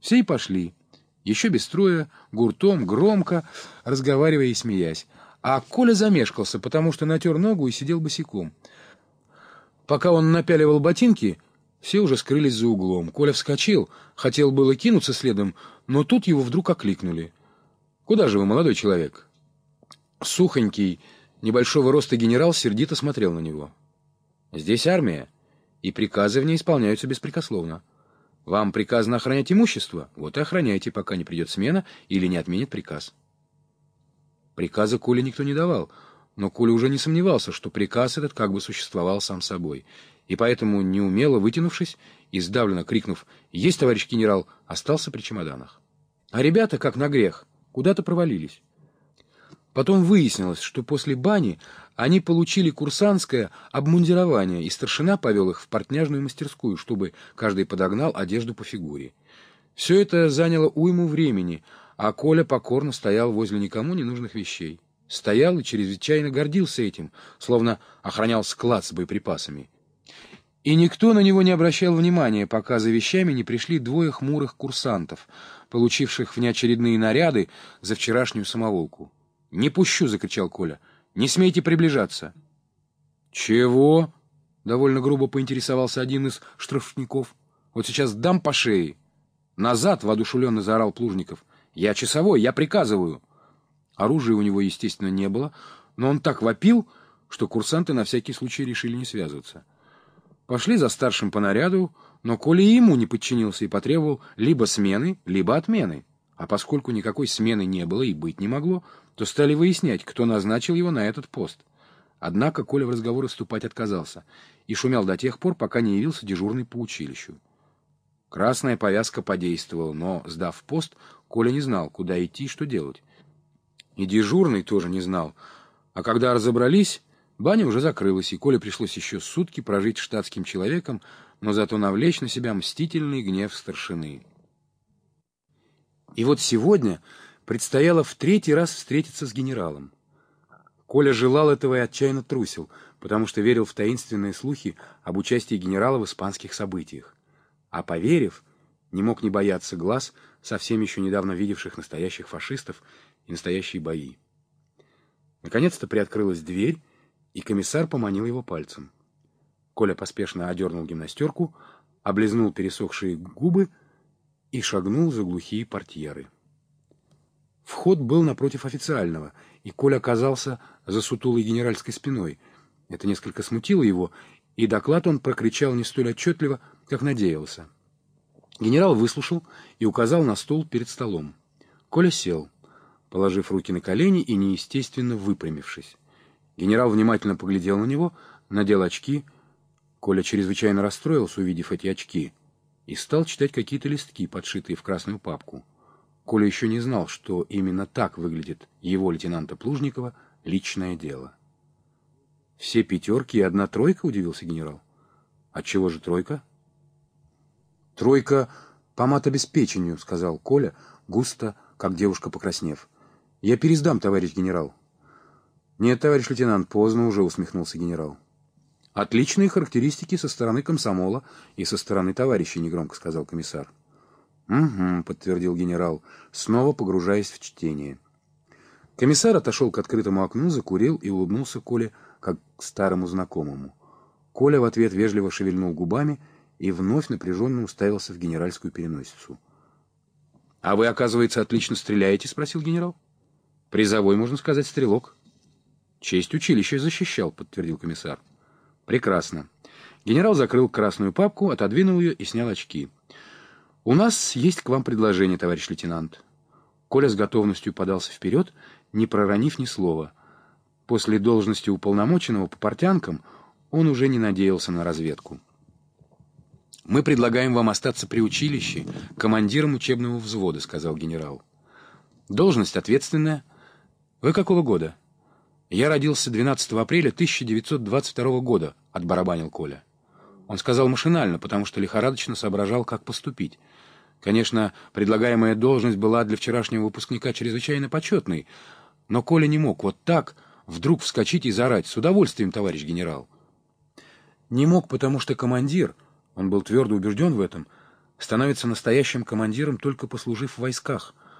Все и пошли. Еще без строя, гуртом, громко, разговаривая и смеясь. А Коля замешкался, потому что натер ногу и сидел босиком. Пока он напяливал ботинки, все уже скрылись за углом. Коля вскочил, хотел было кинуться следом, но тут его вдруг окликнули. «Куда же вы, молодой человек?» Сухонький, небольшого роста генерал сердито смотрел на него. «Здесь армия, и приказы в ней исполняются беспрекословно. Вам приказано охранять имущество, вот и охраняйте, пока не придет смена или не отменит приказ». Приказа Коле никто не давал, но Коля уже не сомневался, что приказ этот как бы существовал сам собой, и поэтому, неумело вытянувшись и сдавленно крикнув «Есть, товарищ генерал!», остался при чемоданах. А ребята, как на грех, куда-то провалились. Потом выяснилось, что после бани они получили курсантское обмундирование, и старшина повел их в портняжную мастерскую, чтобы каждый подогнал одежду по фигуре. Все это заняло уйму времени, а Коля покорно стоял возле никому ненужных вещей. Стоял и чрезвычайно гордился этим, словно охранял склад с боеприпасами. И никто на него не обращал внимания, пока за вещами не пришли двое хмурых курсантов, получивших внеочередные наряды за вчерашнюю самоволку. «Не пущу!» — закричал Коля. «Не смейте приближаться!» «Чего?» — довольно грубо поинтересовался один из штрафников. «Вот сейчас дам по шее!» «Назад!» — воодушевленно заорал Плужников. «Я часовой, я приказываю!» Оружия у него, естественно, не было, но он так вопил, что курсанты на всякий случай решили не связываться. Пошли за старшим по наряду, но Коля и ему не подчинился и потребовал либо смены, либо отмены. А поскольку никакой смены не было и быть не могло, то стали выяснять, кто назначил его на этот пост. Однако Коля в разговоры вступать отказался и шумел до тех пор, пока не явился дежурный по училищу. Красная повязка подействовала, но, сдав пост, Коля не знал, куда идти и что делать. И дежурный тоже не знал. А когда разобрались, баня уже закрылась, и Коле пришлось еще сутки прожить штатским человеком, но зато навлечь на себя мстительный гнев старшины. И вот сегодня предстояло в третий раз встретиться с генералом. Коля желал этого и отчаянно трусил, потому что верил в таинственные слухи об участии генерала в испанских событиях а поверив, не мог не бояться глаз, совсем еще недавно видевших настоящих фашистов и настоящие бои. Наконец-то приоткрылась дверь, и комиссар поманил его пальцем. Коля поспешно одернул гимнастерку, облизнул пересохшие губы и шагнул за глухие портьеры. Вход был напротив официального, и Коля оказался за сутулой генеральской спиной. Это несколько смутило его, и доклад он прокричал не столь отчетливо, как надеялся. Генерал выслушал и указал на стул перед столом. Коля сел, положив руки на колени и неестественно выпрямившись. Генерал внимательно поглядел на него, надел очки. Коля чрезвычайно расстроился, увидев эти очки, и стал читать какие-то листки, подшитые в красную папку. Коля еще не знал, что именно так выглядит его лейтенанта Плужникова личное дело. «Все пятерки и одна тройка?» — удивился генерал. «Отчего же тройка?» «Тройка по матобеспечению», — сказал Коля, густо, как девушка покраснев. «Я пересдам, товарищ генерал». «Нет, товарищ лейтенант, поздно уже», — усмехнулся генерал. «Отличные характеристики со стороны комсомола и со стороны товарищей», — негромко сказал комиссар. «Угу», — подтвердил генерал, снова погружаясь в чтение. Комиссар отошел к открытому окну, закурил и улыбнулся Коле, как к старому знакомому. Коля в ответ вежливо шевельнул губами и вновь напряженно уставился в генеральскую переносицу. — А вы, оказывается, отлично стреляете? — спросил генерал. — Призовой, можно сказать, стрелок. — Честь училища защищал, — подтвердил комиссар. — Прекрасно. Генерал закрыл красную папку, отодвинул ее и снял очки. — У нас есть к вам предложение, товарищ лейтенант. Коля с готовностью подался вперед, не проронив ни слова — После должности уполномоченного по портянкам он уже не надеялся на разведку. «Мы предлагаем вам остаться при училище командиром учебного взвода», — сказал генерал. «Должность ответственная. Вы какого года?» «Я родился 12 апреля 1922 года», — отбарабанил Коля. Он сказал машинально, потому что лихорадочно соображал, как поступить. Конечно, предлагаемая должность была для вчерашнего выпускника чрезвычайно почетной, но Коля не мог вот так вдруг вскочить и заорать «С удовольствием, товарищ генерал!» Не мог, потому что командир, он был твердо убежден в этом, становится настоящим командиром, только послужив в войсках —